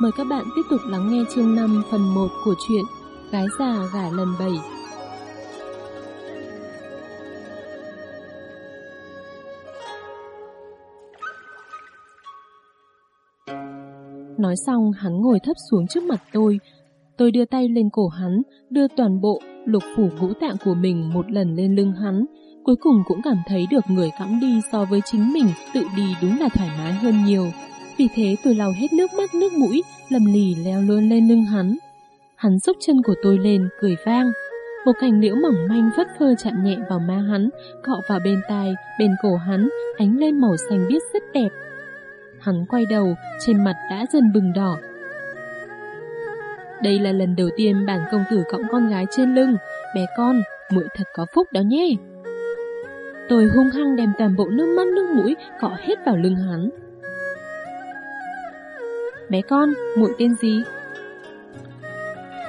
mời các bạn tiếp tục lắng nghe chương 5 phần 1 của truyện Gái già gả lần 7. Nói xong, hắn ngồi thấp xuống trước mặt tôi. Tôi đưa tay lên cổ hắn, đưa toàn bộ lục phủ ngũ tạng của mình một lần lên lưng hắn. Cuối cùng cũng cảm thấy được người cõng đi so với chính mình tự đi đúng là thoải mái hơn nhiều. Vì thế tôi lau hết nước mắt nước mũi, lầm lì leo luôn lên lưng hắn. Hắn xúc chân của tôi lên, cười vang. Một cành liễu mỏng manh phất phơ chạm nhẹ vào má hắn, cọ vào bên tai, bên cổ hắn, ánh lên màu xanh biếc rất đẹp. Hắn quay đầu, trên mặt đã dần bừng đỏ. Đây là lần đầu tiên bản công tử cõng con gái trên lưng, bé con, muội thật có phúc đó nhé. Tôi hung hăng đem toàn bộ nước mắt nước mũi cọ hết vào lưng hắn. Bé con, muội tên gì?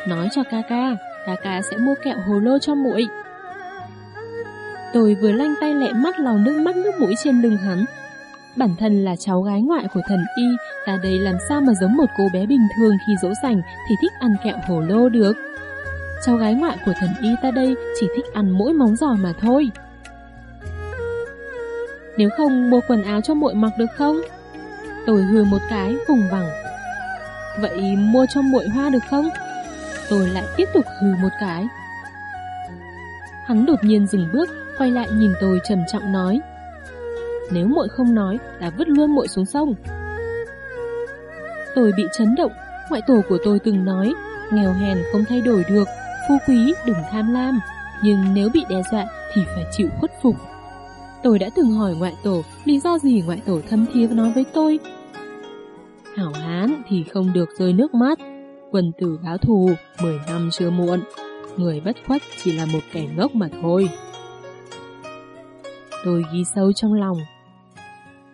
Nói cho ca ca, ca ca sẽ mua kẹo hồ lô cho muội. Tôi vừa lanh tay lẹ mắt lau nước mắt nước mũi trên lưng hắn. Bản thân là cháu gái ngoại của thần y, ta đây làm sao mà giống một cô bé bình thường khi dỗ dành thì thích ăn kẹo hồ lô được. Cháu gái ngoại của thần y ta đây chỉ thích ăn mỗi móng giò mà thôi. Nếu không mua quần áo cho muội mặc được không? Tôi hừ một cái vùng vằng. Vậy mua cho muội hoa được không? Tôi lại tiếp tục hừ một cái. Hắn đột nhiên dừng bước, quay lại nhìn tôi trầm trọng nói. Nếu muội không nói, là vứt luôn muội xuống sông. Tôi bị chấn động, ngoại tổ của tôi từng nói, nghèo hèn không thay đổi được, phú quý đừng tham lam, nhưng nếu bị đe dọa thì phải chịu khuất phục. Tôi đã từng hỏi ngoại tổ lý do gì ngoại tổ thâm thiế nói với tôi. Hảo hán thì không được rơi nước mắt, quân tử báo thù 10 năm chưa muộn, người bất khuất chỉ là một kẻ ngốc mà thôi. Tôi ghi sâu trong lòng.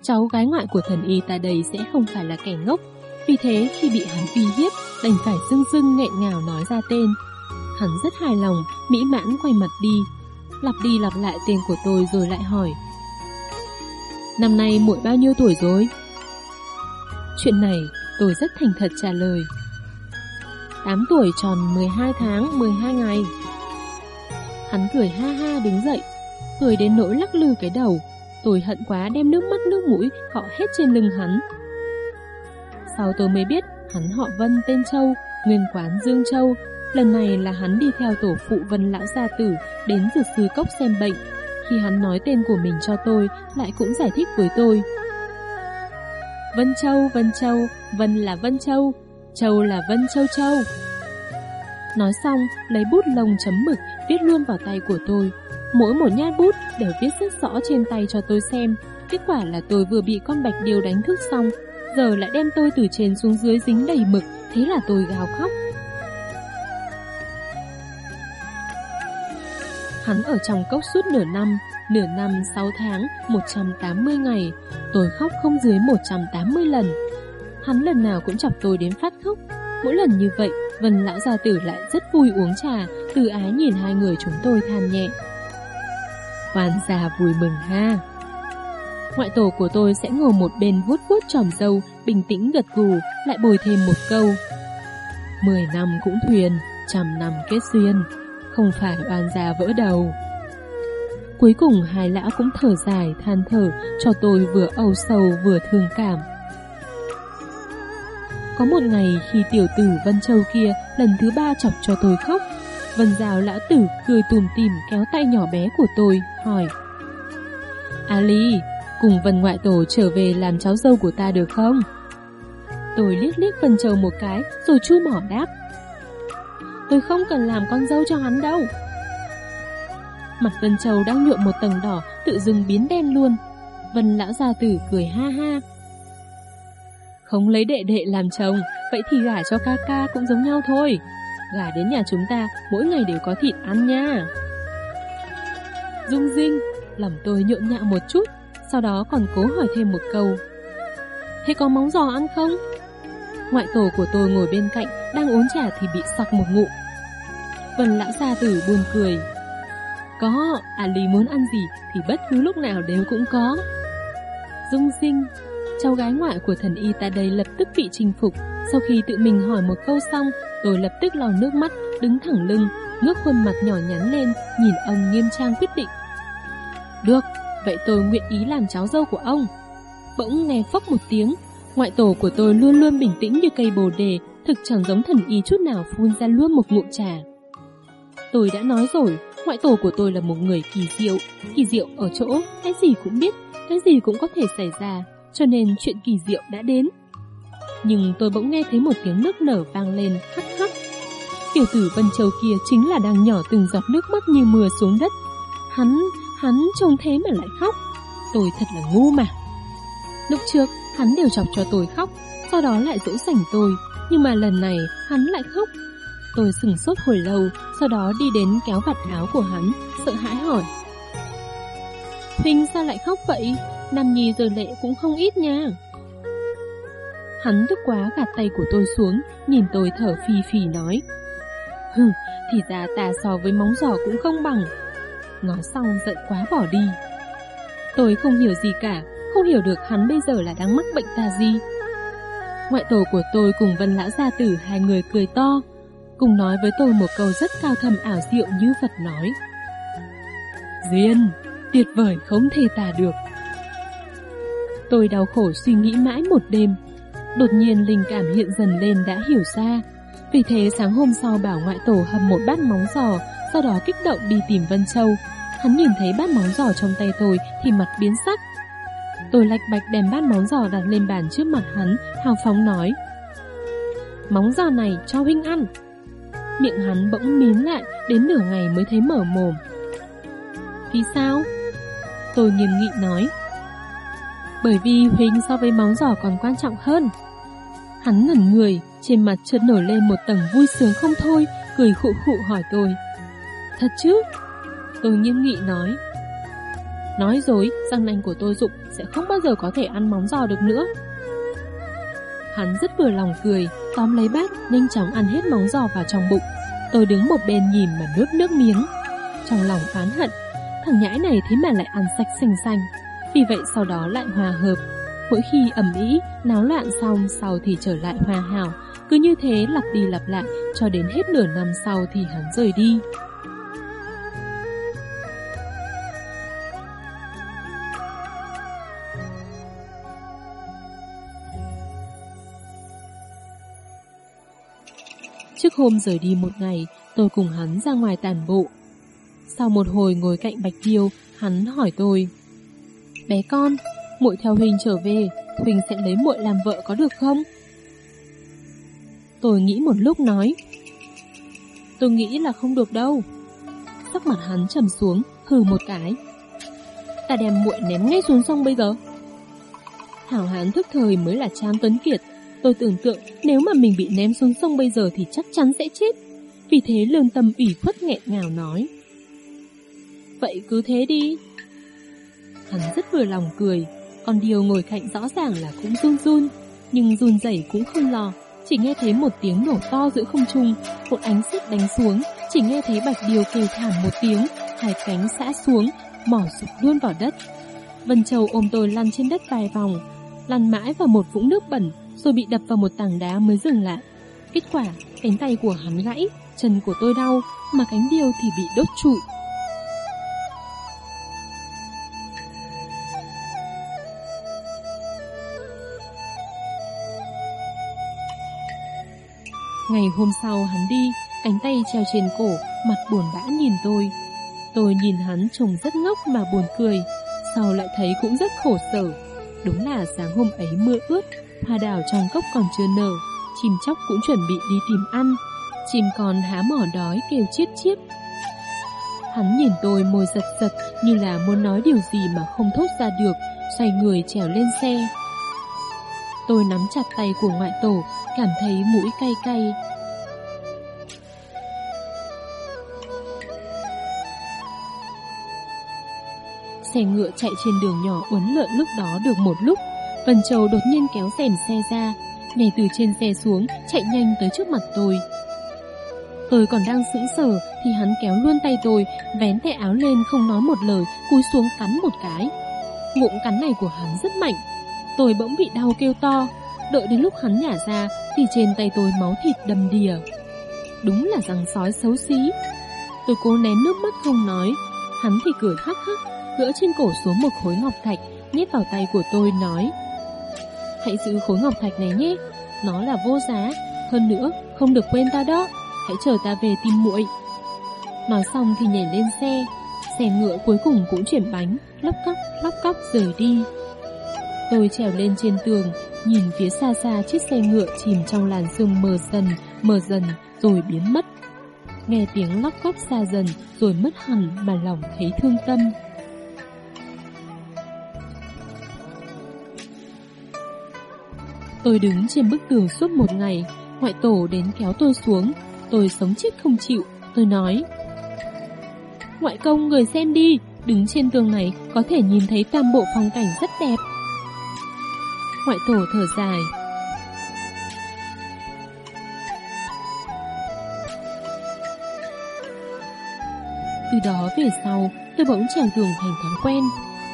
Cháu gái ngoại của thần y ta đây sẽ không phải là kẻ ngốc, vì thế khi bị hắn uy hiếp, đành phải dưng dưng nghẹn ngào nói ra tên. Hắn rất hài lòng, mỹ mãn quay mặt đi, lặp đi lặp lại tên của tôi rồi lại hỏi. Năm nay muội bao nhiêu tuổi rồi? Chuyện này tôi rất thành thật trả lời. 8 tuổi tròn 12 tháng 12 ngày. Hắn cười ha ha đứng dậy, cười đến nỗi lắc lư cái đầu. Tôi hận quá đem nước mắt nước mũi họ hết trên lưng hắn. Sau tôi mới biết hắn họ Vân tên Châu, nguyên quán Dương Châu. Lần này là hắn đi theo tổ phụ Vân Lão Gia Tử đến dược sư cốc xem bệnh. Khi hắn nói tên của mình cho tôi, lại cũng giải thích với tôi. Vân Châu, Vân Châu, Vân là Vân Châu, Châu là Vân Châu Châu. Nói xong, lấy bút lông chấm mực, viết luôn vào tay của tôi. Mỗi một nhát bút đều viết rất rõ trên tay cho tôi xem. Kết quả là tôi vừa bị con bạch điều đánh thức xong, giờ lại đem tôi từ trên xuống dưới dính đầy mực, thế là tôi gào khóc. Hắn ở trong cốc suốt nửa năm, nửa năm 6 tháng, 180 ngày. Tôi khóc không dưới 180 lần. Hắn lần nào cũng chọc tôi đến phát khóc. Mỗi lần như vậy, Vân lão gia tử lại rất vui uống trà, từ ái nhìn hai người chúng tôi than nhẹ. Hoàn già vui mừng ha. Ngoại tổ của tôi sẽ ngồi một bên vuốt vuốt tròm dâu, bình tĩnh gật gù, lại bồi thêm một câu. Mười năm cũng thuyền, trăm năm kết duyên, không phải oan gia vỡ đầu. Cuối cùng hai lão cũng thở dài than thở cho tôi vừa âu sầu vừa thương cảm. Có một ngày khi tiểu tử Vân Châu kia lần thứ ba chọc cho tôi khóc, Vân Giao lão tử cười tùm tìm kéo tay nhỏ bé của tôi, hỏi Ali, cùng Vân Ngoại Tổ trở về làm cháu dâu của ta được không? Tôi liếc liếc Vân Châu một cái rồi chu mỏ đáp Tôi không cần làm con dâu cho hắn đâu. Mặt Vân Châu đang nhuộm một tầng đỏ, Tự dưng biến đen luôn. Vân lão gia tử cười ha ha. Không lấy đệ đệ làm chồng, Vậy thì gả cho ca ca cũng giống nhau thôi. Gả đến nhà chúng ta, Mỗi ngày đều có thịt ăn nha. Dung dinh, Lòng tôi nhộn nhạo một chút, Sau đó còn cố hỏi thêm một câu. Thế có móng giò ăn không? Ngoại tổ của tôi ngồi bên cạnh Đang uống trà thì bị sặc một ngụm Vân lão gia tử buồn cười có, Ali muốn ăn gì thì bất cứ lúc nào đều cũng có. Dung sinh, cháu gái ngoại của thần y ta đây lập tức bị chinh phục, Sau khi tự mình hỏi một câu xong, tôi lập tức lau nước mắt, đứng thẳng lưng, ngước khuôn mặt nhỏ nhắn lên, nhìn ông nghiêm trang quyết định. Được, vậy tôi nguyện ý làm cháu dâu của ông. Bỗng nghe phốc một tiếng, ngoại tổ của tôi luôn luôn bình tĩnh như cây bồ đề, thực chẳng giống thần y chút nào phun ra luôn một ngụm trà. Tôi đã nói rồi, ngoại tổ của tôi là một người kỳ diệu, kỳ diệu ở chỗ cái gì cũng biết, cái gì cũng có thể xảy ra, cho nên chuyện kỳ diệu đã đến. Nhưng tôi bỗng nghe thấy một tiếng nước nở vang lên hắt hắt. Tiểu tử Vân Châu kia chính là đang nhỏ từng giọt nước mắt như mưa xuống đất. Hắn, hắn trông thế mà lại khóc. Tôi thật là ngu mà. Lúc trước, hắn đều chọc cho tôi khóc, sau đó lại dỗ dành tôi, nhưng mà lần này hắn lại khóc. Tôi sừng sốt hồi lâu, sau đó đi đến kéo vạt áo của hắn, sợ hãi hỏi. Huynh sao lại khóc vậy? Nam Nhi giờ lệ cũng không ít nha. Hắn tức quá gạt tay của tôi xuống, nhìn tôi thở phì phì nói. Hừ, thì ra ta so với móng giò cũng không bằng. Nói xong giận quá bỏ đi. Tôi không hiểu gì cả, không hiểu được hắn bây giờ là đang mắc bệnh tà gì. Ngoại tổ của tôi cùng Vân Lão Gia Tử hai người cười to, cùng nói với tôi một câu rất cao thầm ảo diệu như Phật nói. Duyên, tuyệt vời không thể tả được. Tôi đau khổ suy nghĩ mãi một đêm, đột nhiên linh cảm hiện dần lên đã hiểu ra. Vì thế sáng hôm sau bảo ngoại tổ hầm một bát móng giò, sau đó kích động đi tìm Vân Châu. Hắn nhìn thấy bát móng giò trong tay tôi thì mặt biến sắc, Tôi lạch bạch đem bát móng giò đặt lên bàn trước mặt hắn, hào phóng nói. Móng giò này cho huynh ăn. Miệng hắn bỗng mím lại, đến nửa ngày mới thấy mở mồm. Vì sao? Tôi nghiêm nghị nói. Bởi vì huynh so với móng giò còn quan trọng hơn. Hắn ngẩn người, trên mặt chợt nổi lên một tầng vui sướng không thôi, cười khụ khụ hỏi tôi. Thật chứ? Tôi nghiêm nghị nói. Nói dối, răng nanh của tôi dụng sẽ không bao giờ có thể ăn móng giò được nữa. Hắn rất vừa lòng cười, tóm lấy bát, nhanh chóng ăn hết móng giò vào trong bụng. Tôi đứng một bên nhìn mà nuốt nước miếng. Trong lòng phán hận, thằng nhãi này thế mà lại ăn sạch xanh xanh. Vì vậy sau đó lại hòa hợp. Mỗi khi ẩm ý, náo loạn xong sau thì trở lại hòa hảo. Cứ như thế lặp đi lặp lại cho đến hết nửa năm sau thì hắn rời đi. Trước hôm rời đi một ngày, tôi cùng hắn ra ngoài tàn bộ. Sau một hồi ngồi cạnh Bạch Tiêu, hắn hỏi tôi. Bé con, muội theo Huỳnh trở về, Huỳnh sẽ lấy muội làm vợ có được không? Tôi nghĩ một lúc nói. Tôi nghĩ là không được đâu. Sắc mặt hắn trầm xuống, hừ một cái. Ta đem muội ném ngay xuống sông bây giờ. Hảo hán thức thời mới là Trang Tuấn Kiệt, Tôi tưởng tượng nếu mà mình bị ném xuống sông bây giờ thì chắc chắn sẽ chết. Vì thế lương tâm ủy khuất nghẹn ngào nói. Vậy cứ thế đi. Hắn rất vừa lòng cười, còn điều ngồi cạnh rõ ràng là cũng run run, nhưng run rẩy cũng không lo. Chỉ nghe thấy một tiếng nổ to giữa không trung, một ánh xích đánh xuống, chỉ nghe thấy bạch điều kêu thảm một tiếng, hai cánh xã xuống, mỏ sụp luôn vào đất. Vân Châu ôm tôi lăn trên đất vài vòng, lăn mãi vào một vũng nước bẩn, rồi bị đập vào một tảng đá mới dừng lại. Kết quả, cánh tay của hắn gãy, chân của tôi đau, mà cánh điều thì bị đốt trụi. Ngày hôm sau hắn đi, cánh tay treo trên cổ, mặt buồn bã nhìn tôi. Tôi nhìn hắn trông rất ngốc mà buồn cười, sau lại thấy cũng rất khổ sở. Đúng là sáng hôm ấy mưa ướt, hoa đào trong cốc còn chưa nở, chim chóc cũng chuẩn bị đi tìm ăn. Chim còn há mỏ đói kêu chiết chiết. Hắn nhìn tôi môi giật giật như là muốn nói điều gì mà không thốt ra được, xoay người trèo lên xe. Tôi nắm chặt tay của ngoại tổ, cảm thấy mũi cay cay. Xe ngựa chạy trên đường nhỏ uốn lượn lúc đó được một lúc Vân Châu đột nhiên kéo rèm xe ra, nhảy từ trên xe xuống, chạy nhanh tới trước mặt tôi. Tôi còn đang sững sờ thì hắn kéo luôn tay tôi, vén tay áo lên không nói một lời, cúi xuống cắn một cái. Ngụm cắn này của hắn rất mạnh. Tôi bỗng bị đau kêu to, đợi đến lúc hắn nhả ra thì trên tay tôi máu thịt đầm đìa. Đúng là răng sói xấu xí. Tôi cố nén nước mắt không nói, hắn thì cười hắc hắc, gỡ trên cổ xuống một khối ngọc thạch, nhét vào tay của tôi nói. Hãy giữ khối ngọc thạch này nhé, nó là vô giá, hơn nữa không được quên ta đó, hãy chờ ta về tìm muội. Nói xong thì nhảy lên xe, xe ngựa cuối cùng cũng chuyển bánh, lóc cóc, lóc cóc rời đi. Tôi trèo lên trên tường, nhìn phía xa xa chiếc xe ngựa chìm trong làn sương mờ dần, mờ dần rồi biến mất. Nghe tiếng lóc cóc xa dần rồi mất hẳn mà lòng thấy thương tâm. Tôi đứng trên bức tường suốt một ngày, ngoại tổ đến kéo tôi xuống, tôi sống chết không chịu, tôi nói. Ngoại công người xem đi, đứng trên tường này có thể nhìn thấy toàn bộ phong cảnh rất đẹp. Ngoại tổ thở dài. Từ đó về sau, tôi bỗng trèo tường thành thói quen.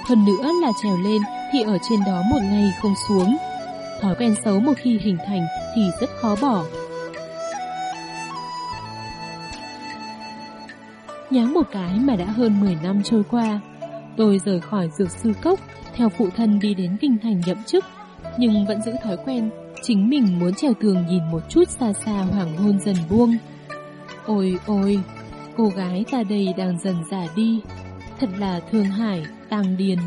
Hơn nữa là trèo lên thì ở trên đó một ngày không xuống. Thói quen xấu một khi hình thành thì rất khó bỏ. Nháng một cái mà đã hơn 10 năm trôi qua, tôi rời khỏi dược sư cốc, theo phụ thân đi đến kinh thành nhậm chức, nhưng vẫn giữ thói quen, chính mình muốn trèo tường nhìn một chút xa xa hoàng hôn dần buông. Ôi ôi, cô gái ta đây đang dần già đi, thật là thương hải, tàng điền.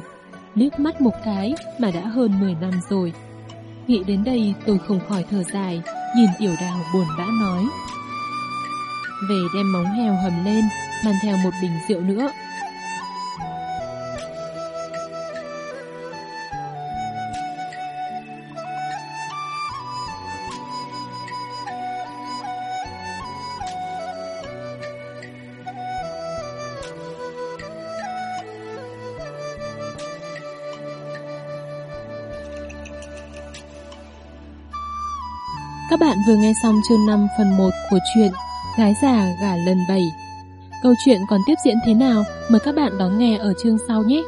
Nước mắt một cái mà đã hơn 10 năm rồi. Nghĩ đến đây tôi không khỏi thở dài, nhìn tiểu đào buồn bã nói. Về đem móng heo hầm lên, mang theo một bình rượu nữa. Các bạn vừa nghe xong chương 5 phần 1 của truyện Gái già gả lần 7. Câu chuyện còn tiếp diễn thế nào? Mời các bạn đón nghe ở chương sau nhé!